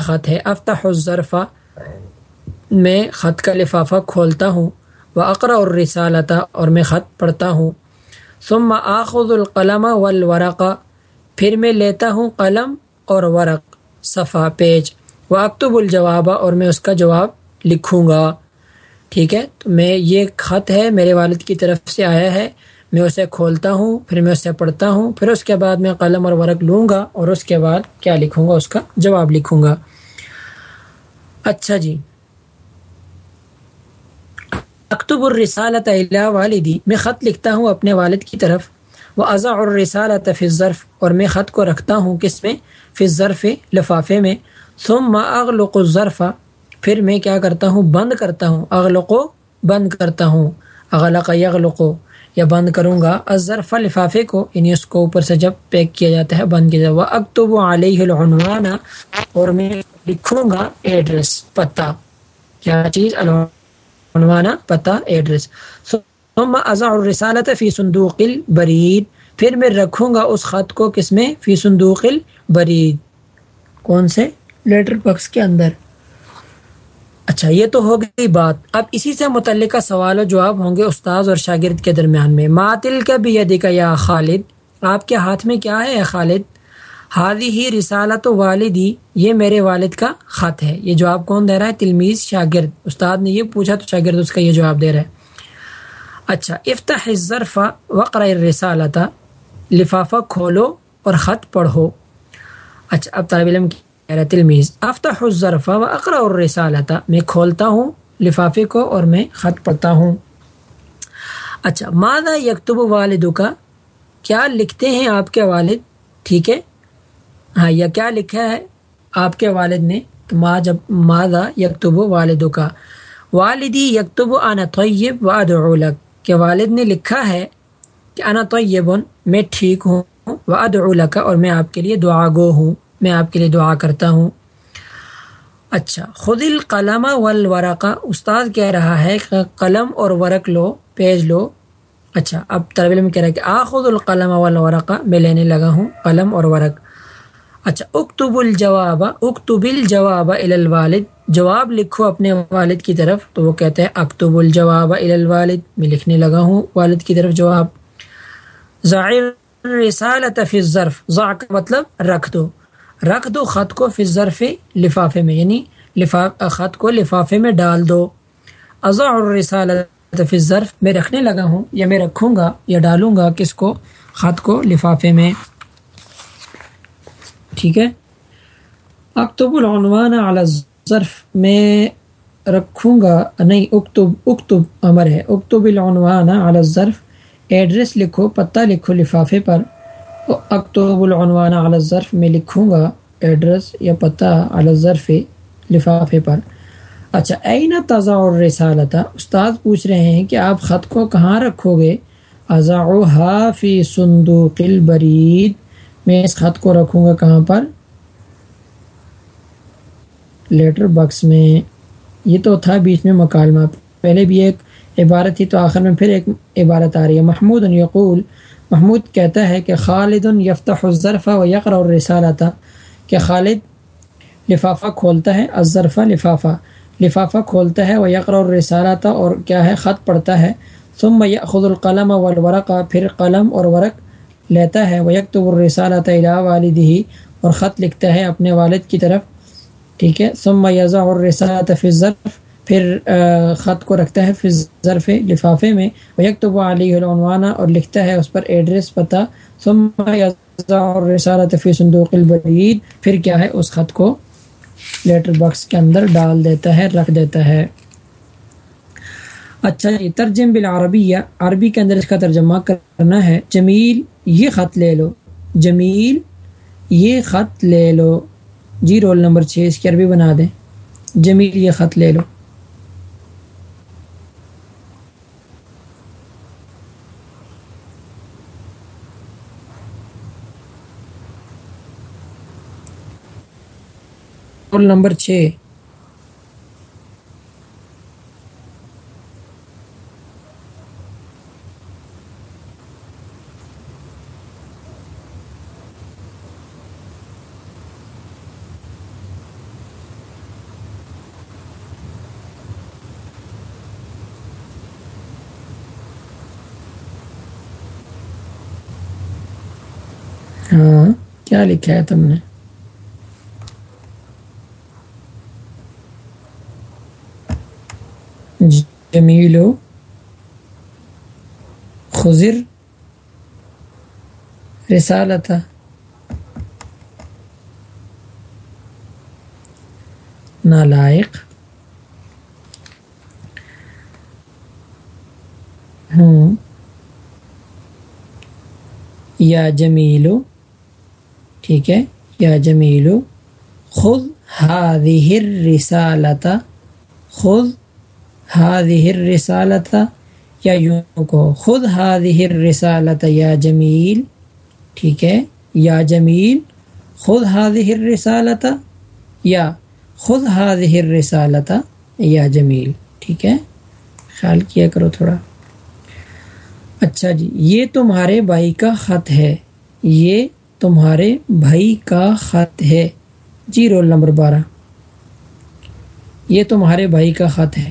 خط ہے، افتح الظرفہ میں خط کا لفافہ کھولتا ہوں وہ اقرا اور رسالتا اور میں خط پڑھتا ہوں۔ ثم آخذ القلم والورق، پھر میں لیتا ہوں قلم اور ورق۔ صفحہ پیج۔ وہ اکتب الجواب اور میں اس کا جواب لکھوں گا۔ ٹھیک ہے، تو میں یہ خط ہے، میرے والد کی طرف سے آیا ہے۔ میں اسے کھولتا ہوں، پھر میں اسے پڑھتا ہوں، پھر اس کے بعد میں قلم اور ورق لوں گا اور اس کے بعد کیا لکھوں گا؟ اس کا جواب لکھوں گا۔ اچھا جی۔ اکتب الرسالت الا والدی، میں خط لکھتا ہوں اپنے والد کی طرف۔ وہ ازا الرسالت فی ظرف اور میں خط کو رکھتا ہوں کس میں؟ فی ظرف لفافے میں۔ ثم اغلق الظرف، پھر میں کیا کرتا ہوں؟ بند کرتا ہوں۔ اغلق بند کرتا ہوں۔ اغلق یغلق یا بند کروں گا ظرف لفافے کو یعنی اس کو اوپر سے جب پیک کیا جاتا ہے، بند کیا جاتا ہے۔ اکتب علیہ العنوان، اور میں لکھوں گا ایڈریس پتہ۔ کیا چیز؟ عنوانہ پتہ ایڈریس ثم ازع الرسالت فی صندوق البرید پھر میں رکھوں گا اس خط کو کس میں؟ فی صندوق البرید کون سے؟ لیٹر بکس کے اندر۔ اچھا یہ تو ہو گئی بات۔ اب اسی سے متعلقہ سوال و جواب ہوں گے استاذ اور شاگرد کے درمیان میں۔ ماتل کا بھی یدی کا یا خالد؟ آپ کے ہاتھ میں کیا ہے خالد؟ ہادی ہی رسالت و والدی، یہ میرے والد کا خط ہے۔ یہ جواب کون دے رہا ہے؟ تلمیز شاگرد۔ استاد نے یہ پوچھا تو شاگرد اس کا یہ جواب دے رہا ہے۔ اچھا افتح الظرف وقر رسالت لفافہ کھولو اور خط پڑھو۔ اچھا اب طالب علم کی تلمیز افتح الظرف و اقرا الرسالت میں کھولتا ہوں لفافے کو اور میں خط پڑھتا ہوں۔ اچھا مادہ یکتب والد کا کیا لکھتے ہیں آپ کے والد؟ ٹھیک ہے؟ ہاں یا کیا لکھا ہے آپ کے والد نے؟ تو ما جب مادہ یکتب والد کا والدی یکتب انا طیب و ادعو لک۔ کہ والد نے لکھا ہے کہ انا طیب، میں ٹھیک ہوں و ادعو لک اور میں آپ کے لیے دعا گو ہوں۔ میں آپ کے لیے دعا کرتا ہوں۔ اچھا خود القلم والورقہ استاد کہہ رہا ہے کہ قلم اور ورق لو، پیج لو۔ اچھا اب طلب علم کہہ رہا ہے کہ آخذ القلم والورقہ میں لینے لگا ہوں قلم اور ورق۔ اچھا اکتب الجواب اکتب الجواب الوالد۔ جواب لکھو اپنے والد کی طرف۔ تو وہ کہتے ہیں، اکتب الجواب الوالد۔ میں لکھنے لگا ہوں والد کی طرف جواب۔ ظاہر رسالت فی الظرف۔ ضع کا مطلب رکھ دو۔ رکھ دو خط کو فی ظرف لفافے میں یعنی لفاف خط کو لفافے میں ڈال دو۔ ازا اور رسالت فی ظرف میں رکھنے لگا ہوں یا میں رکھوں گا یا ڈالوں گا کس کو؟ خط کو لفافے میں۔ ٹھیک ہے؟ اکتب العنوان علی الظرف، میں رکھوں گا، نہیں، اکتب اکتب امر ہے۔ اکتب العنوان علی الظرف، ایڈریس لکھو، پتہ لکھو لفافے پر۔ اکتب العنوان علی الظرف میں لکھوں گا ایڈریس یا پتہ علی الظرف لفافے پر۔ اچھا این تضع الرسالت استاد پوچھ رہے ہیں کہ آپ خط کو کہاں رکھو گے؟ ازعها فی صندوق البرید۔ میں اس خط کو رکھوں گا کہاں پر؟ لیٹر باکس میں۔ یہ تو تھا بیچ میں مکالمہ۔ پہلے بھی ایک عبارت تھی تو آخر میں پھر ایک عبارت آ رہی ہے۔ محمود یقول محمود کہتا ہے کہ خالد یفتح الظرف و یقر اور رسالہ کہ خالد لفافہ کھولتا ہے، الظرف لفافہ لفافہ کھولتا ہے وہ یقر اور رسالہ اور کیا ہے، خط پڑھتا ہے۔ ثم یأخذ القلم والورق، پھر قلم اور ورق لیتا ہے وہ یکتب الرسالۃ الى والدہ، اور خط لکھتا ہے اپنے والد کی طرف، ٹھیک ہے۔ ثم یضع الرسالۃ فی الظرف پھر خط کو رکھتا ہے فی ظرف لفافے میں وہ یکتب علیہ العنوان اور لکھتا ہے اس پر ایڈریس پتہ، ثم یضع فی صندوق البرید پھر کیا ہے؟ اس خط کو لیٹر باکس کے اندر ڈال دیتا ہے، رکھ دیتا ہے۔ اچھا جی، یہ ترجم بالعربیہ، عربی کے اندر اس کا ترجمہ کرنا ہے۔ جمیل، یہ خط لے لو۔ جمیل، یہ خط لے لو۔ جی رول نمبر چھ، اس کی عربی بنا دیں۔ جمیل، یہ خط لے لو۔ ٹیبل نمبر چھ۔ ہاں کیا لکھا ہے تم نے؟ جمیل خزر رسالت نالائق ہوں۔ یا جمیلو، ٹھیک ہے، یا جمیلو خود هذه الرسالت خود هذه الرسالت یا یوں کو، خود هذه الرسالت یا جمیل، ٹھیک ہے، یا جمیل، خود هذه الرسالت یا خود هذه الرسالت یا جمیل، ٹھیک ہے، خیال کیا کرو تھوڑا۔ اچھا جی یہ تمہارے بھائی کا خط ہے، یہ تمہارے بھائی کا خط ہے۔ جی رول نمبر بارہ۔ یہ تمہارے بھائی کا خط ہے۔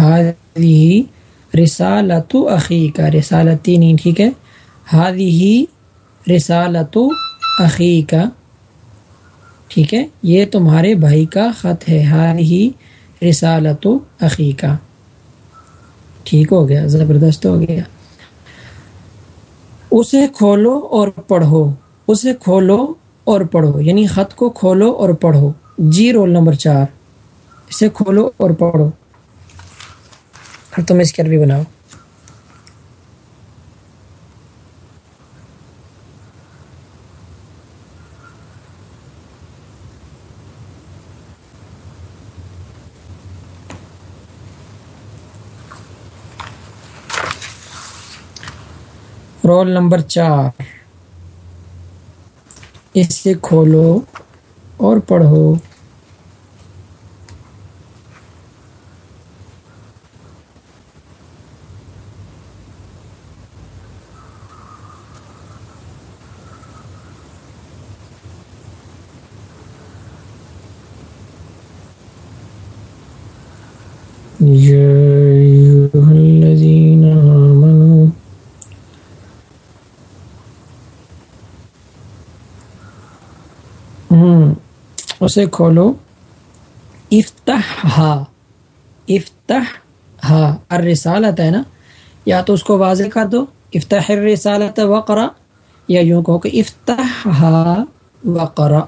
ہادی رسالت عقی کا رسالتی نہیں ٹھیک ہے؟ ہادی ہی رسالت عقی کا ٹھیک ہے؟ یہ تمہارے بھائی کا خط ہے. ہادی ہی رسالت عقی کا ٹھیک ہو گیا، زبردست ہو گیا۔ اسے کھولو اور پڑھو، اسے کھولو اور پڑھو یعنی خط کو کھولو اور پڑھو۔ جی رول نمبر چار، اسے کھولو اور پڑھو۔ تم اس کی عربی بناؤ۔ رول نمبر چار۔ اس سے کھولو اور پڑھو۔ Hmm. اسے کھولو. افتح ہا افتح ہا الرسالت ہے نا؟ یا تو اس کو واضح کر دو. افتح الرسالت وقرا یا یوں کہو کہ افتح ہا وقرا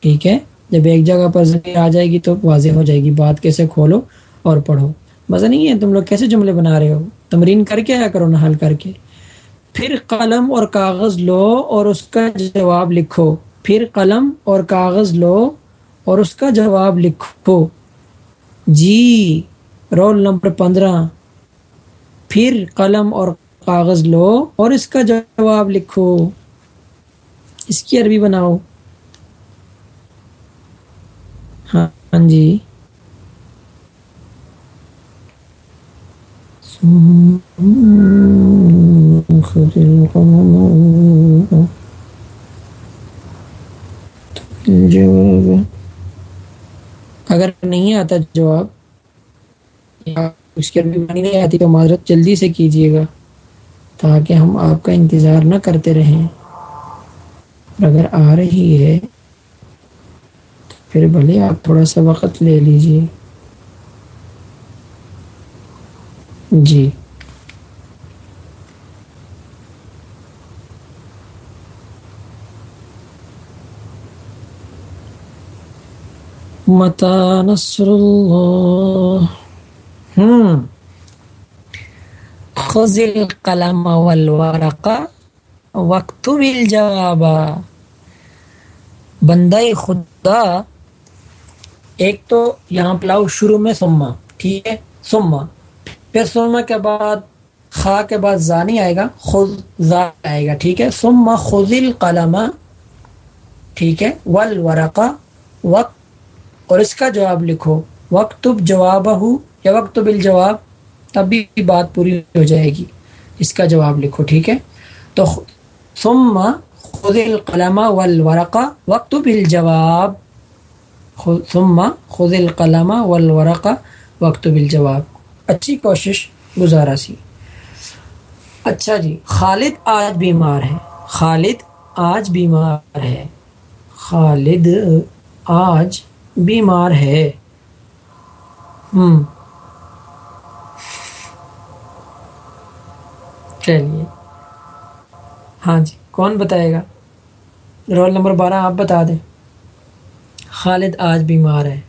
ٹھیک ہے؟ جب ایک جگہ پر زمین آ جائے گی تو واضح ہو جائے گی. بات کیسے کھولو؟ اور پڑھو۔ مزہ نہیں ہے تم لوگ کیسے جملے بنا رہے ہو؟ تمرین کر کے آیا کرو نہ حل کر کے۔ پھر قلم اور کاغذ لو اور اس کا جواب لکھو۔ پھر قلم اور کاغذ لو اور اس کا جواب لکھو۔ جی رول نمبر پندرہ۔ پھر قلم اور کاغذ لو اور اس کا جواب لکھو۔ اس کی عربی بناؤ۔ ہاں جی۔ اگر نہیں آتا جواب اس کی عربی نہیں آتی تو معذرت جلدی سے کیجیے گا تاکہ ہم آپ کا انتظار نہ کرتے رہیں۔ اگر آ رہی ہے تو پھر بھلے آپ تھوڑا سا وقت لے لیجیے۔ جی۔ متا نصر اللہ ہوں خزل قلم والورق وقت الجواب۔ بندہ خدا، ایک تو یہاں پلاؤ شروع میں سما ٹھیک ہے؟ سما پھر سما کے بعد خا کے بعد زانی آئے گا خز زا آئے گا، ٹھیک ہے؟ سما خزل قلم ٹھیک ہے؟ ول ورقا وقت اور اس کا جواب لکھو۔ وقت جواب ہو کہ وقت بال جواب تب بھی بات پوری ہو جائے گی۔ اس کا جواب لکھو، ٹھیک ہے؟ تو ثم خذ القلم والورق وقت بالجواب ثم خذ القلم والورق وقت بالجواب اچھی کوشش گزارا سی۔ اچھا جی خالد آج بیمار ہے۔ خالد آج بیمار ہے۔ خالد آج بیمار ہے۔ ہم۔ چلیے۔ ہاں جی کون بتائے گا؟ رول نمبر بارہ آپ بتا دیں۔ خالد آج بیمار ہے۔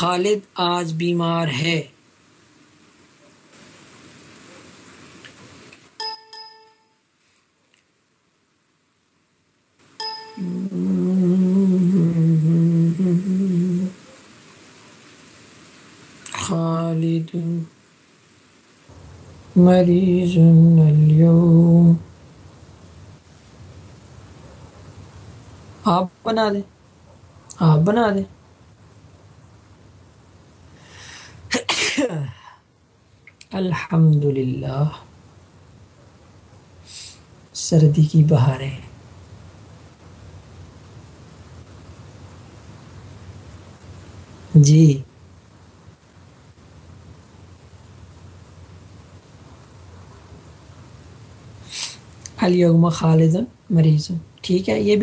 خالد آج بیمار ہے۔ خالد مریض اليوم۔ آپ بنا دیں۔ آپ بنا دیں۔ الحمد للہ سردی کی بہاریں۔ جی۔ اليوم خالد مریض ٹھیک ہے یہ بھی